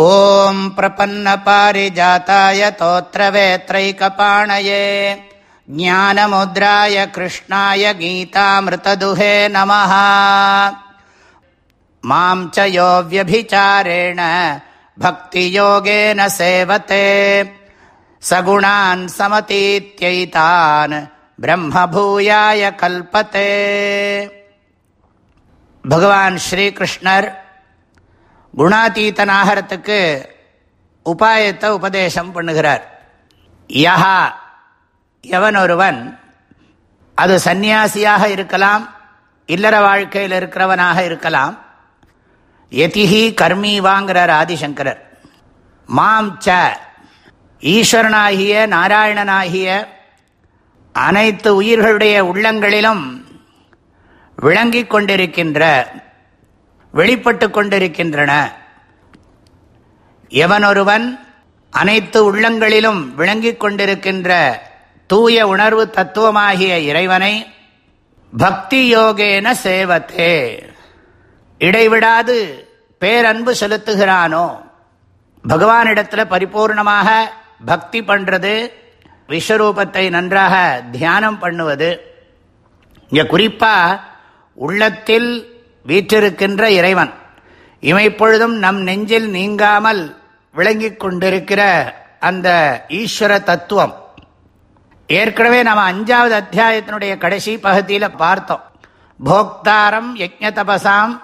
ॐ प्रपन्नपारिजाताय तोत्रवेत्रैकपाणये, ज्ञानमुद्राय कृष्णाय गीतामृतदुहे नमः। माँ च यो व्यभिचारेण भक्तियोगेन सेवते, सगुणान् समतीत्यैतान् ब्रह्मभूयाय कल्पते। भगवान् குணாதீத்தனாகிறதுக்கு உபாயத்தை உபதேசம் பண்ணுகிறார். யஹா எவன் ஒருவன் அது சந்நியாசியாக இருக்கலாம் இல்லற வாழ்க்கையில் இருக்கிறவனாக இருக்கலாம். எதிஹி கர்மீவாங்கிறார் ஆதிசங்கரர் மாம் ச ஈஸ்வரனாகிய நாராயணனாகிய அனைத்து உயிர்களுடைய உள்ளங்களிலும் விளங்கிக் கொண்டிருக்கின்ற வெளிப்பட்டு கொண்டிருக்கின்றன. எவனொருவன் அனைத்து உள்ளங்களிலும் விளங்கிக் கொண்டிருக்கின்ற தூய உணர்வு தத்துவமாகிய இறைவனை பக்தி யோகேன சேவத்தே. இடைவிடாது பேரன்பு செலுத்துகிறானோ? பகவானிடத்தில் பரிபூர்ணமாக பக்தி பண்ணுறது விஸ்வரூபத்தை நன்றாக தியானம் பண்ணுவது. இங்கே குறிப்பாக உள்ளத்தில் வீற்றிருக்கின்ற இறைவன். இமைப்பொழுதும் நம் நெஞ்சில் நீங்காமல் விளங்கி கொண்டிருக்கிற அந்த ஈஸ்வர தத்துவம். ஏற்கனவே நம்ம அஞ்சாவது அத்தியாயத்தினுடைய கடைசி பகுதியில் பார்த்தோம். போக்தாரம் யஜ்ய தபசாம்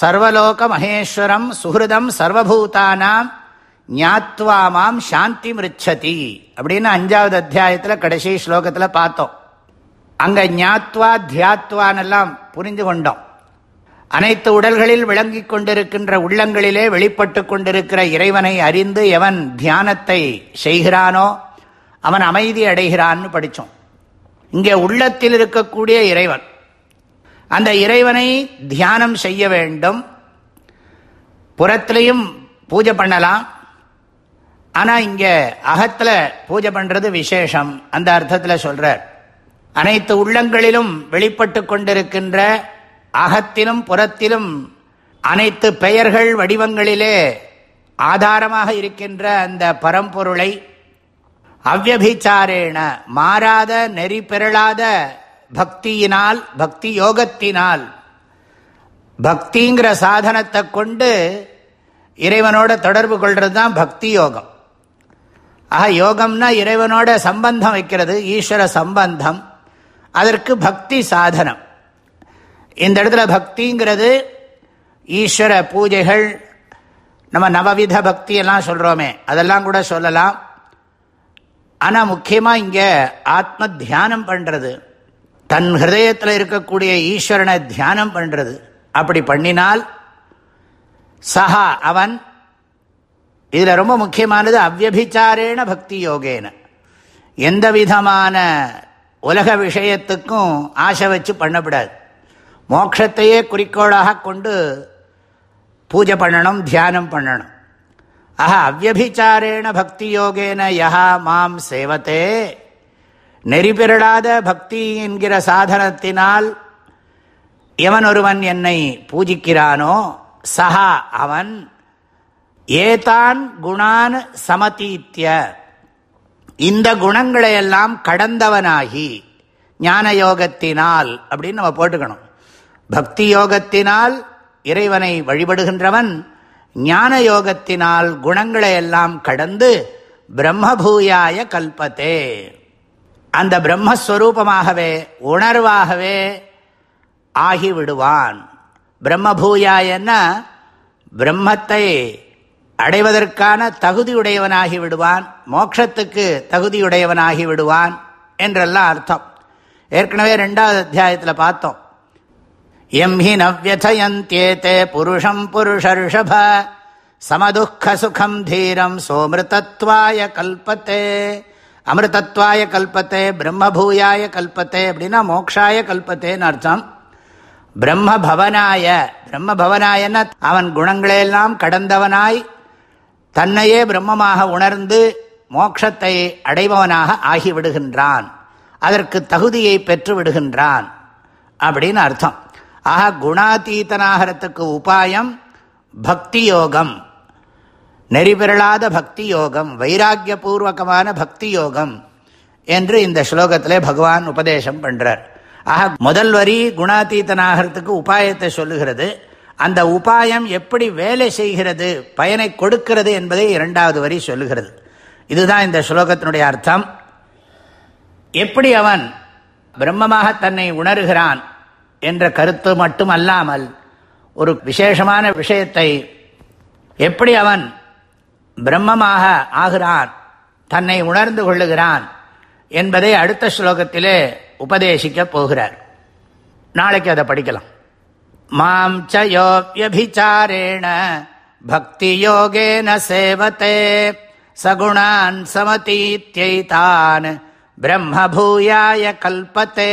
சர்வலோக மகேஸ்வரம் சுஹிருதம் சர்வபூதானாம் ஞாத்வாமாம் சாந்தி மிருச்சதி அப்படின்னு அஞ்சாவது அத்தியாயத்தில் கடைசி ஸ்லோகத்தில் பார்த்தோம். அங்கே ஞாத்வா தியாத்வான்னெல்லாம் புரிந்து கொண்டோம். அனைத்து உடல்களில் விளங்கிக் கொண்டிருக்கின்ற உள்ளங்களிலே வெளிப்பட்டு கொண்டிருக்கிற இறைவனை அறிந்து எவன் தியானத்தை செய்கிறானோ அவன் அமைதி அடைகிறான்னு படித்தோம் இங்கே உள்ளத்தில் இருக்கக்கூடிய இறைவன். அந்த இறைவனை தியானம் செய்ய வேண்டும். புறத்திலையும் பூஜை பண்ணலாம். ஆனால் இங்கே அகத்தில் பூஜை பண்ணுறது விசேஷம். அந்த அர்த்தத்தில் சொல்கிறார் அனைத்து உள்ளங்களிலும் வெளிப்பட்டு கொண்டிருக்கின்ற அகத்திலும் புறத்திலும் அனைத்து பெயர்கள் வடிவங்களிலே ஆதாரமாக இருக்கின்ற அந்த பரம்பொருளை அவ்வபிச்சாரேன மாறாத நெறி பெறலாத பக்தியினால் பக்தி யோகத்தினால் பக்திங்கிற சாதனத்தை கொண்டு இறைவனோட தொடர்பு கொள்வது தான் பக்தி யோகம். ஆக யோகம்னா இறைவனோட சம்பந்தம் வைக்கிறது ஈஸ்வர சம்பந்தம். அதற்கு பக்தி சாதனம். இந்த இடத்துல பக்திங்கிறது ஈஸ்வர பூஜைகள் நம்ம நவவித பக்தி எல்லாம் சொல்கிறோமே அதெல்லாம் கூட சொல்லலாம். ஆனால் முக்கியமாக இங்கே ஆத்ம தியானம் பண்ணுறது தன் ஹிருதயத்தில் இருக்கக்கூடிய ஈஸ்வரனை தியானம் பண்ணுறது அப்படி பண்ணினால் சஹா அவன் இதில் ரொம்ப முக்கியமானது அவ்வபிச்சாரேன பக்தி யோகேன. எந்த விதமான உலக விஷயத்துக்கும் ஆசை வச்சு பண்ணப்படாது. மோட்சத்தையே குறிக்கோளாக கொண்டு பூஜை பண்ணணும் தியானம் பண்ணணும். ஆஹா அவ்வபிச்சாரேண பக்தி யோகேன யஹா மாம் சேவத்தே நெறிபெறலாத பக்தி என்கிற சாதனத்தினால் எவன் ஒருவன் என்னை பூஜிக்கிறானோ சஹா அவன் ஏதான் குணான் சமதீத்திய. இந்த குணங்களையெல்லாம் கடந்தவனாகி ஞான யோகத்தினால் அப்படின்னு நம்ம போட்டுக்கணும். பக்தி யோகத்தினால் இறைவனை வழிபடுகின்றவன் ஞான யோகத்தினால் குணங்களை எல்லாம் கடந்து பிரம்மபூயாய கல்பத்தே. அந்த பிரம்மஸ்வரூபமாகவே உணர்வாகவே ஆகிவிடுவான். பிரம்மபூயாயன்னா பிரம்மத்தை அடைவதற்கான தகுதியுடையவனாகி விடுவான் மோட்சத்துக்கு தகுதியுடையவனாகி விடுவான் என்றெல்லாம் அர்த்தம். ஏற்கனவே ரெண்டாவது அத்தியாயத்தில் பார்த்தோம். எம் ஹி நவியதயந்தேதே புருஷம் புருஷர்ஷப. சமதுக்கசுகம் தீரம் சோமிருதத்வாய கல்பத்தே. அமிர்தத்வாய கல்பத்தே பிரம்மபூயாய கல்பத்தே அப்படின்னா மோக்ஷாய கல்பத்தேன்னு அர்த்தம். பிரம்மபவனாய பிரம்மபவனாயன அவன் குணங்களையெல்லாம் கடந்தவனாய் தன்னையே பிரம்மமாக உணர்ந்து மோட்சத்தை அடைபவனாக ஆகிவிடுகின்றான். அதற்கு தகுதியை பெற்று விடுகின்றான் அப்படின்னு அர்த்தம். ஆக குணாதீதனாகிறதுக்கு உபாயம் பக்தி யோகம் நெறிபிரளாத பக்தி யோகம் வைராக்கியபூர்வகமான பக்தி யோகம் என்று இந்த ஸ்லோகத்திலே பகவான் உபதேசம் பண்றார். ஆக முதல் வரி குணாதீதனாகிறதுக்கு உபாயத்தை சொல்லுகிறது. அந்த உபாயம் எப்படி வேலை செய்கிறது பயனை கொடுக்கிறது என்பதை இரண்டாவது வரி சொல்லுகிறது. இதுதான் இந்த ஸ்லோகத்தினுடைய அர்த்தம். எப்படி அவன் பிரம்மமாக தன்னை உணர்கிறான் என்ற கருத்து மட்டும் அல்லாமல் ஒரு விசேஷமான விஷயத்தை எப்படி அவன் பிரம்மமாக ஆகிறான் தன்னை உணர்ந்து கொள்ளுகிறான் என்பதை அடுத்த ஸ்லோகத்திலே உபதேசிக்கப் போகிறார். நாளைக்கு அதை படிக்கலாம். மாம் சயோபியபிச்சாரேண பக்தி யோகேன சேவத்தே சகுணான் சமதீத்யைதான் பிரம்மபூயாய கல்பத்தே